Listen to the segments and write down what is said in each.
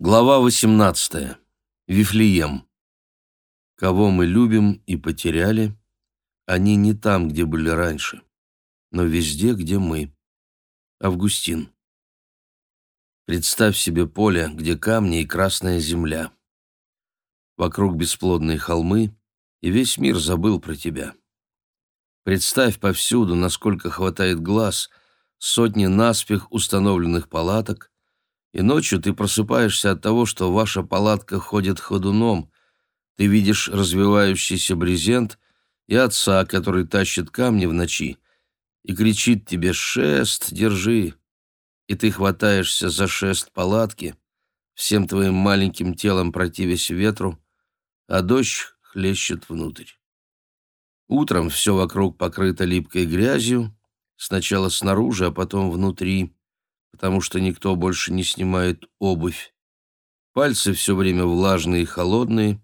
Глава 18. Вифлеем. Кого мы любим и потеряли, они не там, где были раньше, но везде, где мы. Августин. Представь себе поле, где камни и красная земля. Вокруг бесплодные холмы, и весь мир забыл про тебя. Представь повсюду, насколько хватает глаз, сотни наспех установленных палаток, и ночью ты просыпаешься от того, что ваша палатка ходит ходуном, ты видишь развивающийся брезент и отца, который тащит камни в ночи, и кричит тебе «Шест, держи!» И ты хватаешься за шест палатки, всем твоим маленьким телом противясь ветру, а дождь хлещет внутрь. Утром все вокруг покрыто липкой грязью, сначала снаружи, а потом внутри потому что никто больше не снимает обувь. Пальцы все время влажные и холодные.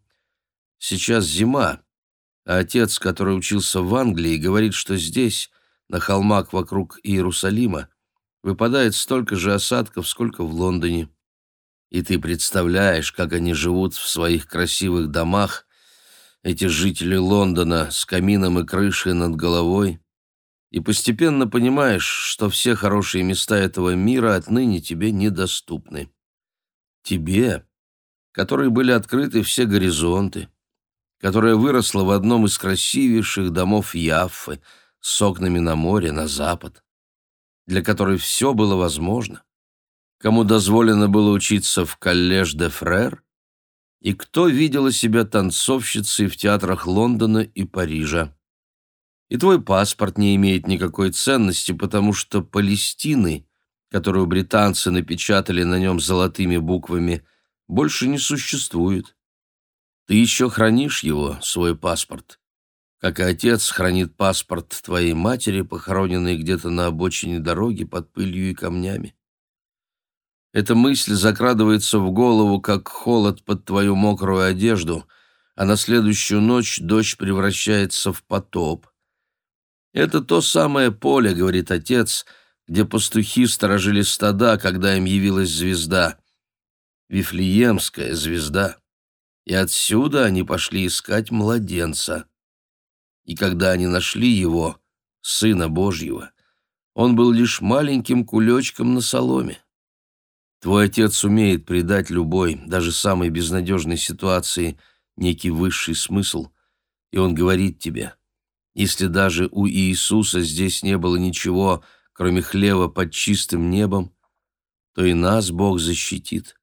Сейчас зима, а отец, который учился в Англии, говорит, что здесь, на холмах вокруг Иерусалима, выпадает столько же осадков, сколько в Лондоне. И ты представляешь, как они живут в своих красивых домах, эти жители Лондона с камином и крышей над головой, и постепенно понимаешь, что все хорошие места этого мира отныне тебе недоступны. Тебе, которые были открыты все горизонты, которая выросла в одном из красивейших домов Яффы с окнами на море на запад, для которой все было возможно, кому дозволено было учиться в коллеж де Фрер, и кто видела себя танцовщицей в театрах Лондона и Парижа и твой паспорт не имеет никакой ценности, потому что Палестины, которую британцы напечатали на нем золотыми буквами, больше не существует. Ты еще хранишь его, свой паспорт, как и отец хранит паспорт твоей матери, похороненной где-то на обочине дороги под пылью и камнями. Эта мысль закрадывается в голову, как холод под твою мокрую одежду, а на следующую ночь дождь превращается в потоп. «Это то самое поле, — говорит отец, — где пастухи сторожили стада, когда им явилась звезда. Вифлеемская звезда. И отсюда они пошли искать младенца. И когда они нашли его, Сына Божьего, он был лишь маленьким кулечком на соломе. Твой отец умеет придать любой, даже самой безнадежной ситуации некий высший смысл, и он говорит тебе — если даже у Иисуса здесь не было ничего, кроме хлеба под чистым небом, то и нас Бог защитит.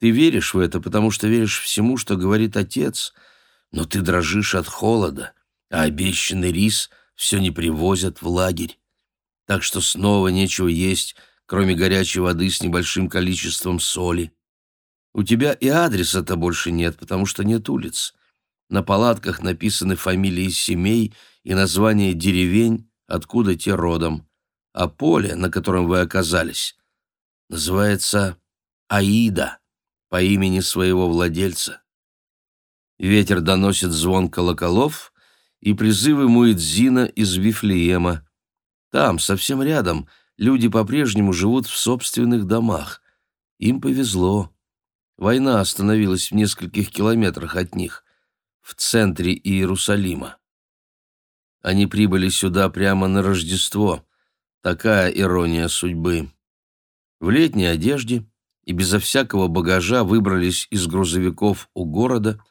Ты веришь в это, потому что веришь всему, что говорит Отец, но ты дрожишь от холода, а обещанный рис все не привозят в лагерь. Так что снова нечего есть, кроме горячей воды с небольшим количеством соли. У тебя и адреса-то больше нет, потому что нет улиц. На палатках написаны фамилии семей и названия деревень, откуда те родом. А поле, на котором вы оказались, называется Аида по имени своего владельца. Ветер доносит звон колоколов и призывы Муэдзина из Вифлеема. Там, совсем рядом, люди по-прежнему живут в собственных домах. Им повезло. Война остановилась в нескольких километрах от них в центре Иерусалима. Они прибыли сюда прямо на Рождество. Такая ирония судьбы. В летней одежде и безо всякого багажа выбрались из грузовиков у города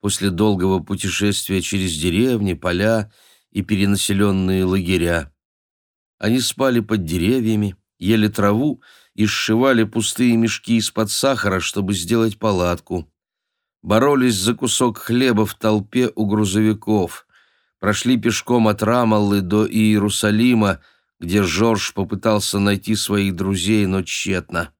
после долгого путешествия через деревни, поля и перенаселенные лагеря. Они спали под деревьями, ели траву и сшивали пустые мешки из-под сахара, чтобы сделать палатку боролись за кусок хлеба в толпе у грузовиков, прошли пешком от Рамаллы до Иерусалима, где Жорж попытался найти своих друзей, но тщетно.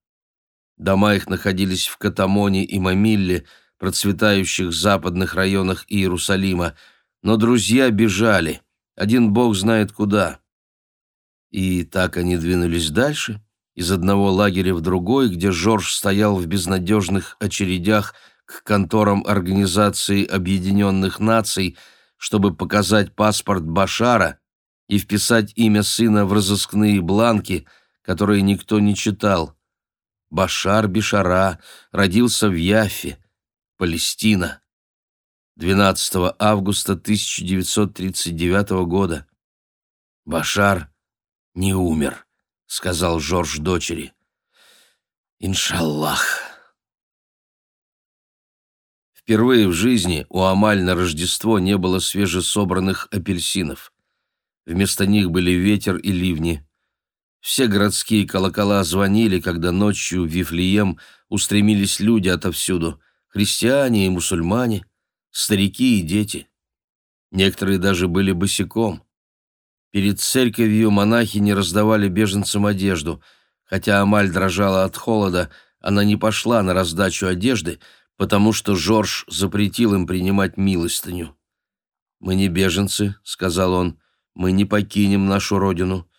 Дома их находились в Катамоне и Мамилле, процветающих западных районах Иерусалима, но друзья бежали, один бог знает куда. И так они двинулись дальше, из одного лагеря в другой, где Жорж стоял в безнадежных очередях, к конторам Организации Объединенных Наций, чтобы показать паспорт Башара и вписать имя сына в разыскные бланки, которые никто не читал. Башар Бишара родился в Яффе, Палестина, 12 августа 1939 года. Башар не умер, сказал Жорж дочери. Иншаллах. Впервые в жизни у Амаль на Рождество не было свежесобранных апельсинов. Вместо них были ветер и ливни. Все городские колокола звонили, когда ночью в Вифлеем устремились люди отовсюду — христиане и мусульмане, старики и дети. Некоторые даже были босиком. Перед церковью монахи не раздавали беженцам одежду. Хотя Амаль дрожала от холода, она не пошла на раздачу одежды, потому что Жорж запретил им принимать милостыню. «Мы не беженцы», — сказал он, — «мы не покинем нашу родину.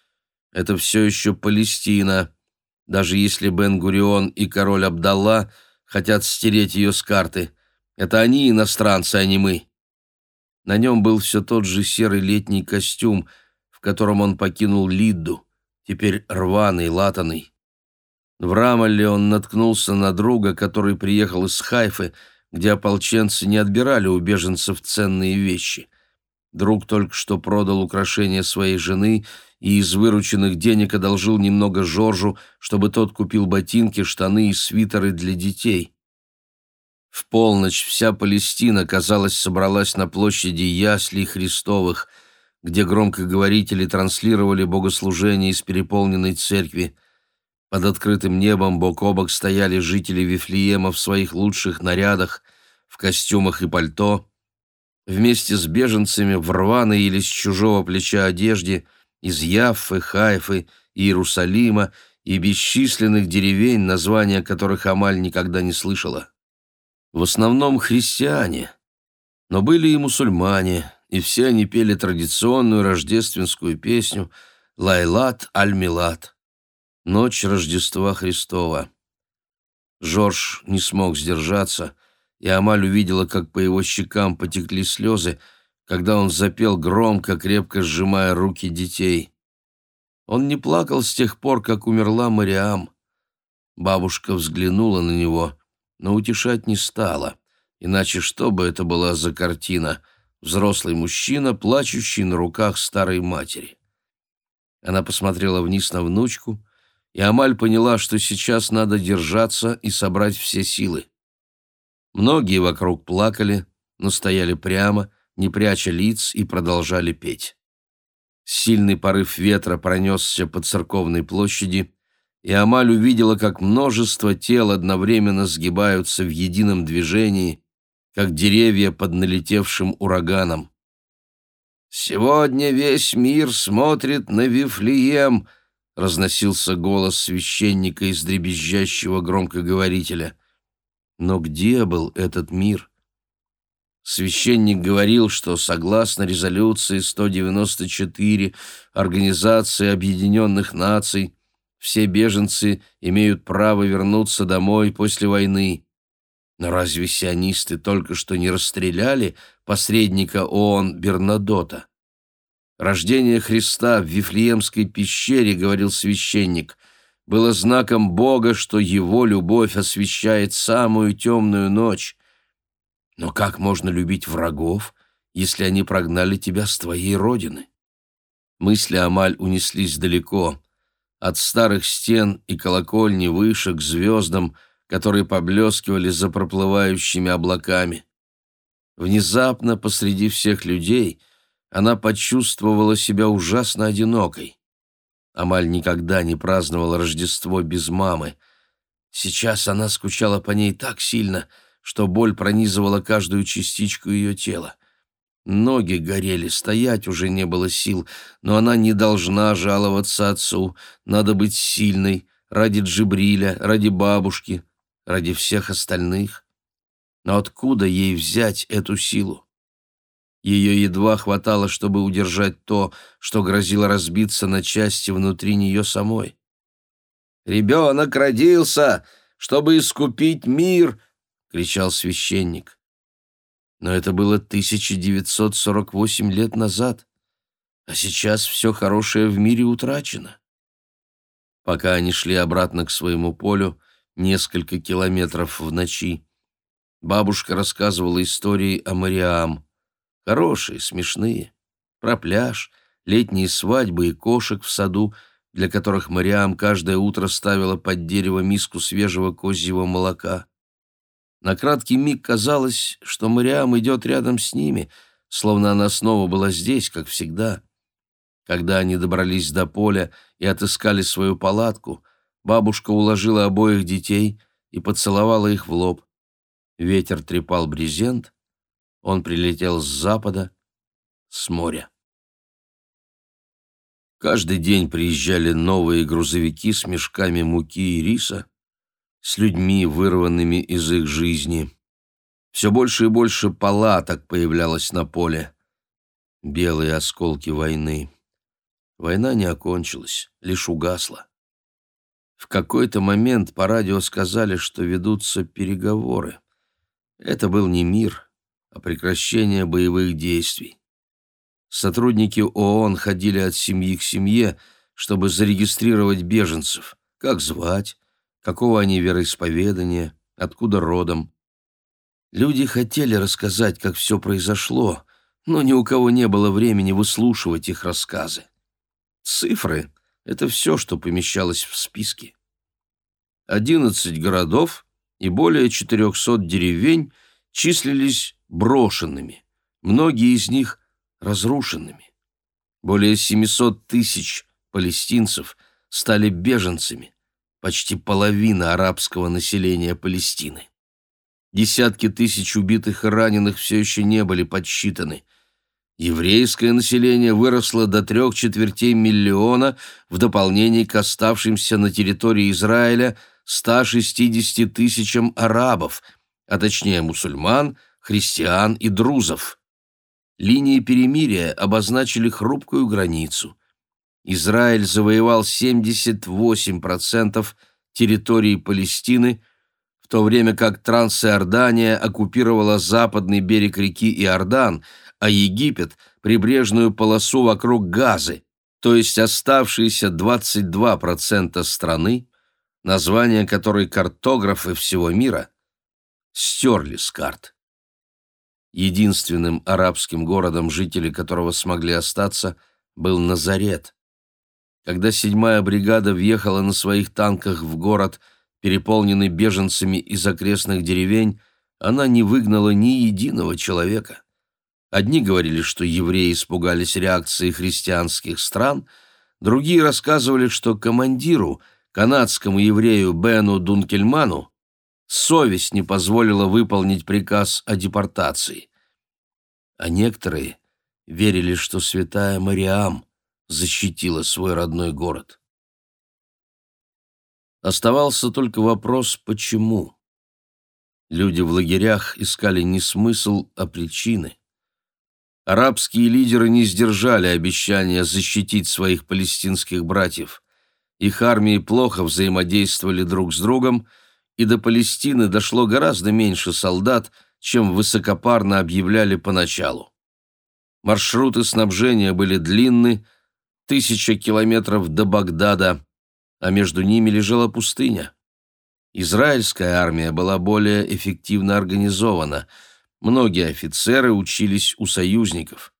Это все еще Палестина. Даже если Бен-Гурион и король Абдалла хотят стереть ее с карты. Это они иностранцы, а не мы». На нем был все тот же серый летний костюм, в котором он покинул Лидду, теперь рваный, латаный. В Рамалле он наткнулся на друга, который приехал из Хайфы, где ополченцы не отбирали у беженцев ценные вещи. Друг только что продал украшения своей жены и из вырученных денег одолжил немного Жоржу, чтобы тот купил ботинки, штаны и свитеры для детей. В полночь вся Палестина, казалось, собралась на площади Яслей Христовых, где громкоговорители транслировали богослужение из переполненной церкви. Под открытым небом бок о бок стояли жители Вифлеема в своих лучших нарядах, в костюмах и пальто, вместе с беженцами в рваной или с чужого плеча одежде – из Яффы, Хайфы, Иерусалима и бесчисленных деревень, названия которых Амаль никогда не слышала. В основном христиане, но были и мусульмане, и все они пели традиционную рождественскую песню «Лайлат аль-Милат» — «Ночь Рождества Христова». Жорж не смог сдержаться, и Амаль увидела, как по его щекам потекли слезы, когда он запел громко, крепко сжимая руки детей. Он не плакал с тех пор, как умерла Мариам. Бабушка взглянула на него, но утешать не стала, иначе что бы это была за картина? Взрослый мужчина, плачущий на руках старой матери. Она посмотрела вниз на внучку, и Амаль поняла, что сейчас надо держаться и собрать все силы. Многие вокруг плакали, но стояли прямо, не пряча лиц, и продолжали петь. Сильный порыв ветра пронесся по церковной площади, и Амаль увидела, как множество тел одновременно сгибаются в едином движении, как деревья под налетевшим ураганом. «Сегодня весь мир смотрит на Вифлеем», — разносился голос священника из дребезжащего громкоговорителя. Но где был этот мир? Священник говорил, что согласно резолюции 194 Организации Объединенных Наций все беженцы имеют право вернуться домой после войны. Но разве сионисты только что не расстреляли посредника ООН Бернадота? Рождение Христа в Вифлеемской пещере, говорил священник, было знаком Бога, что его любовь освещает самую темную ночь. Но как можно любить врагов, если они прогнали тебя с твоей родины? Мысли Амаль унеслись далеко, от старых стен и колокольни выше к звездам, которые поблескивали за проплывающими облаками. Внезапно посреди всех людей она почувствовала себя ужасно одинокой. Амаль никогда не праздновала Рождество без мамы. Сейчас она скучала по ней так сильно — что боль пронизывала каждую частичку ее тела. Ноги горели, стоять уже не было сил, но она не должна жаловаться отцу. Надо быть сильной ради Джибриля, ради бабушки, ради всех остальных. Но откуда ей взять эту силу? Ее едва хватало, чтобы удержать то, что грозило разбиться на части внутри нее самой. «Ребенок родился, чтобы искупить мир!» — кричал священник. Но это было 1948 лет назад, а сейчас все хорошее в мире утрачено. Пока они шли обратно к своему полю, несколько километров в ночи. Бабушка рассказывала истории о Мариам. Хорошие, смешные. Про пляж, летние свадьбы и кошек в саду, для которых Мариам каждое утро ставила под дерево миску свежего козьего молока. На краткий миг казалось, что Мариам идет рядом с ними, словно она снова была здесь, как всегда. Когда они добрались до поля и отыскали свою палатку, бабушка уложила обоих детей и поцеловала их в лоб. Ветер трепал брезент, он прилетел с запада, с моря. Каждый день приезжали новые грузовики с мешками муки и риса, с людьми, вырванными из их жизни. Все больше и больше палаток появлялось на поле. Белые осколки войны. Война не окончилась, лишь угасла. В какой-то момент по радио сказали, что ведутся переговоры. Это был не мир, а прекращение боевых действий. Сотрудники ООН ходили от семьи к семье, чтобы зарегистрировать беженцев, как звать, какого они вероисповедания, откуда родом. Люди хотели рассказать, как все произошло, но ни у кого не было времени выслушивать их рассказы. Цифры — это все, что помещалось в списке. Одиннадцать городов и более 400 деревень числились брошенными, многие из них разрушенными. Более 700 тысяч палестинцев стали беженцами, почти половина арабского населения Палестины. Десятки тысяч убитых и раненых все еще не были подсчитаны. Еврейское население выросло до трех четвертей миллиона в дополнение к оставшимся на территории Израиля – 160 тысячам арабов, а точнее мусульман, христиан и друзов. Линии перемирия обозначили хрупкую границу. Израиль завоевал 78% территории Палестины, в то время как Трансиордания оккупировала западный берег реки Иордан, а Египет – прибрежную полосу вокруг Газы, то есть оставшиеся 22% страны название которой картографы всего мира стерли с карт. Единственным арабским городом, жители которого смогли остаться, был Назарет. Когда седьмая бригада въехала на своих танках в город, переполненный беженцами из окрестных деревень, она не выгнала ни единого человека. Одни говорили, что евреи испугались реакции христианских стран, другие рассказывали, что командиру – канадскому еврею Бену Дункельману совесть не позволила выполнить приказ о депортации. А некоторые верили, что святая Мариам защитила свой родной город. Оставался только вопрос «почему?». Люди в лагерях искали не смысл, а причины. Арабские лидеры не сдержали обещания защитить своих палестинских братьев. Их армии плохо взаимодействовали друг с другом, и до Палестины дошло гораздо меньше солдат, чем высокопарно объявляли поначалу. Маршруты снабжения были длинны, тысяча километров до Багдада, а между ними лежала пустыня. Израильская армия была более эффективно организована. Многие офицеры учились у союзников.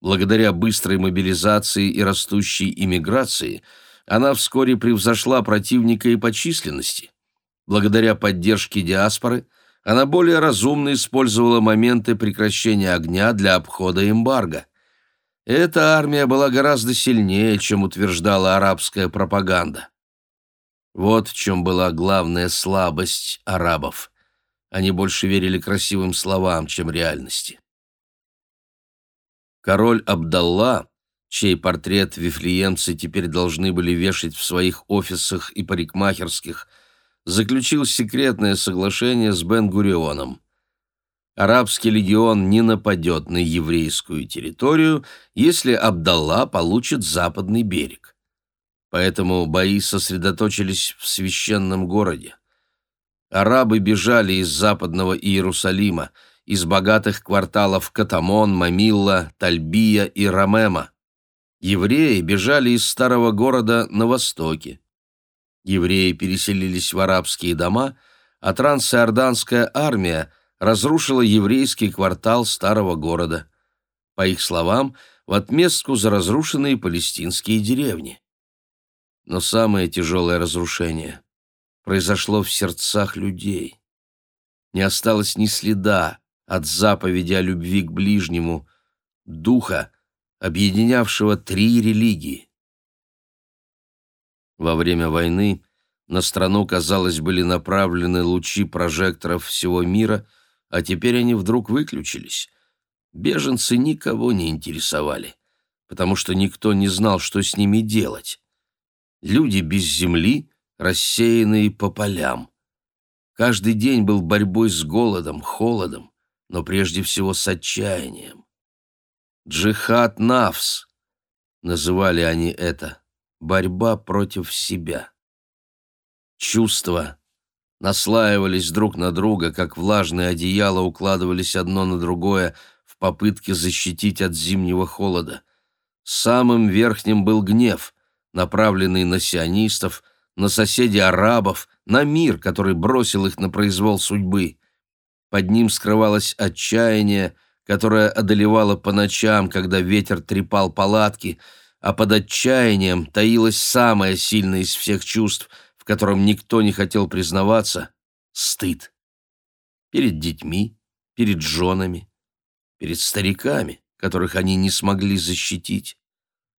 Благодаря быстрой мобилизации и растущей иммиграции – она вскоре превзошла противника и по численности. Благодаря поддержке диаспоры она более разумно использовала моменты прекращения огня для обхода эмбарго. Эта армия была гораздо сильнее, чем утверждала арабская пропаганда. Вот в чем была главная слабость арабов. Они больше верили красивым словам, чем реальности. Король Абдалла чей портрет вифлеемцы теперь должны были вешать в своих офисах и парикмахерских, заключил секретное соглашение с Бен-Гурионом. Арабский легион не нападет на еврейскую территорию, если Абдалла получит западный берег. Поэтому бои сосредоточились в священном городе. Арабы бежали из западного Иерусалима, из богатых кварталов Катамон, Мамилла, Тальбия и Рамема. Евреи бежали из старого города на востоке. Евреи переселились в арабские дома, а трансиорданская армия разрушила еврейский квартал старого города. По их словам, в отместку за разрушенные палестинские деревни. Но самое тяжелое разрушение произошло в сердцах людей. Не осталось ни следа от заповеди о любви к ближнему, духа, объединявшего три религии. Во время войны на страну, казалось, были направлены лучи прожекторов всего мира, а теперь они вдруг выключились. Беженцы никого не интересовали, потому что никто не знал, что с ними делать. Люди без земли, рассеянные по полям. Каждый день был борьбой с голодом, холодом, но прежде всего с отчаянием. «Джихад Навс» называли они это, борьба против себя. Чувства наслаивались друг на друга, как влажные одеяла укладывались одно на другое в попытке защитить от зимнего холода. Самым верхним был гнев, направленный на сионистов, на соседей арабов, на мир, который бросил их на произвол судьбы. Под ним скрывалось отчаяние, которое одолевало по ночам, когда ветер трепал палатки, а под отчаянием таилось самое сильное из всех чувств, в котором никто не хотел признаваться — стыд. Перед детьми, перед женами, перед стариками, которых они не смогли защитить.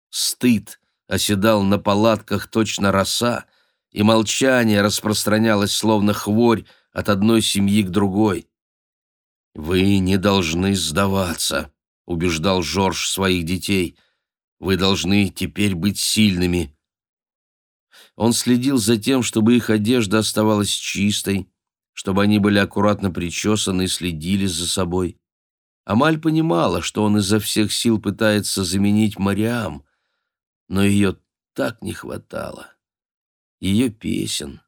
Стыд оседал на палатках точно роса, и молчание распространялось словно хворь от одной семьи к другой. «Вы не должны сдаваться», — убеждал Жорж своих детей. «Вы должны теперь быть сильными». Он следил за тем, чтобы их одежда оставалась чистой, чтобы они были аккуратно причесаны и следили за собой. Амаль понимала, что он изо всех сил пытается заменить Мариам, но ее так не хватало. Ее песен,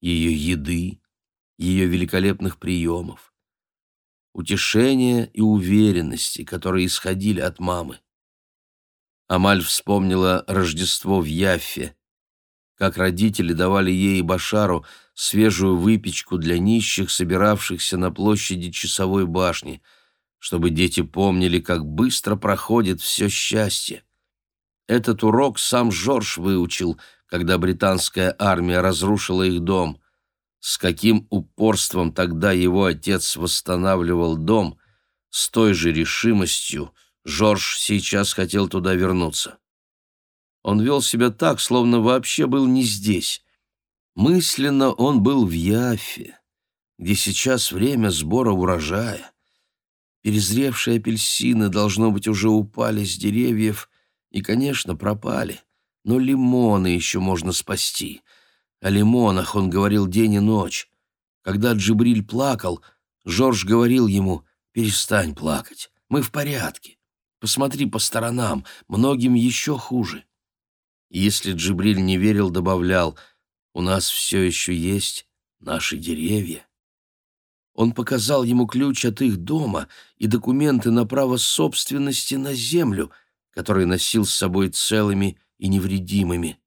ее еды, ее великолепных приемов утешения и уверенности, которые исходили от мамы. Амаль вспомнила Рождество в Яффе, как родители давали ей и Башару свежую выпечку для нищих, собиравшихся на площади часовой башни, чтобы дети помнили, как быстро проходит все счастье. Этот урок сам Жорж выучил, когда британская армия разрушила их дом. С каким упорством тогда его отец восстанавливал дом, с той же решимостью Жорж сейчас хотел туда вернуться. Он вел себя так, словно вообще был не здесь. Мысленно он был в Яфе, где сейчас время сбора урожая. Перезревшие апельсины, должно быть, уже упали с деревьев и, конечно, пропали, но лимоны еще можно спасти — о лимонах он говорил день и ночь. Когда Джибриль плакал, Жорж говорил ему «Перестань плакать, мы в порядке. Посмотри по сторонам, многим еще хуже». Если Джибриль не верил, добавлял «У нас все еще есть наши деревья». Он показал ему ключ от их дома и документы на право собственности на землю, который носил с собой целыми и невредимыми.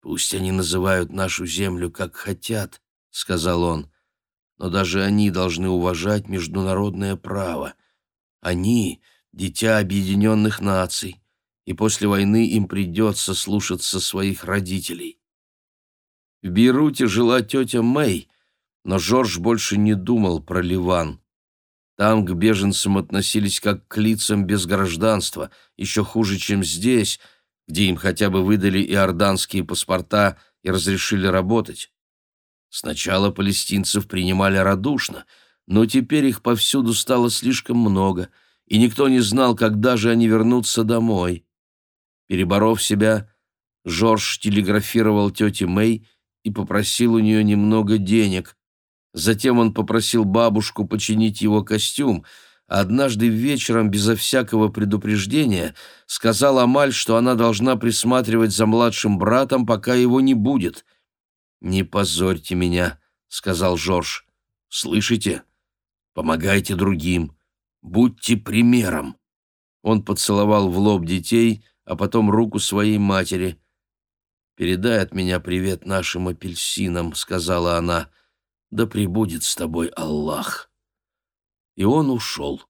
«Пусть они называют нашу землю как хотят», — сказал он, «но даже они должны уважать международное право. Они — дитя объединенных наций, и после войны им придется слушаться своих родителей». В Бейруте жила тетя Мэй, но Жорж больше не думал про Ливан. Там к беженцам относились как к лицам без гражданства, еще хуже, чем здесь — где им хотя бы выдали иорданские паспорта и разрешили работать. Сначала палестинцев принимали радушно, но теперь их повсюду стало слишком много, и никто не знал, когда же они вернутся домой. Переборов себя, Жорж телеграфировал тете Мэй и попросил у нее немного денег. Затем он попросил бабушку починить его костюм — однажды вечером безо всякого предупреждения сказал Амаль, что она должна присматривать за младшим братом, пока его не будет. «Не позорьте меня», — сказал Жорж. «Слышите? Помогайте другим. Будьте примером». Он поцеловал в лоб детей, а потом руку своей матери. «Передай от меня привет нашим апельсинам», — сказала она. «Да пребудет с тобой Аллах». И он ушел.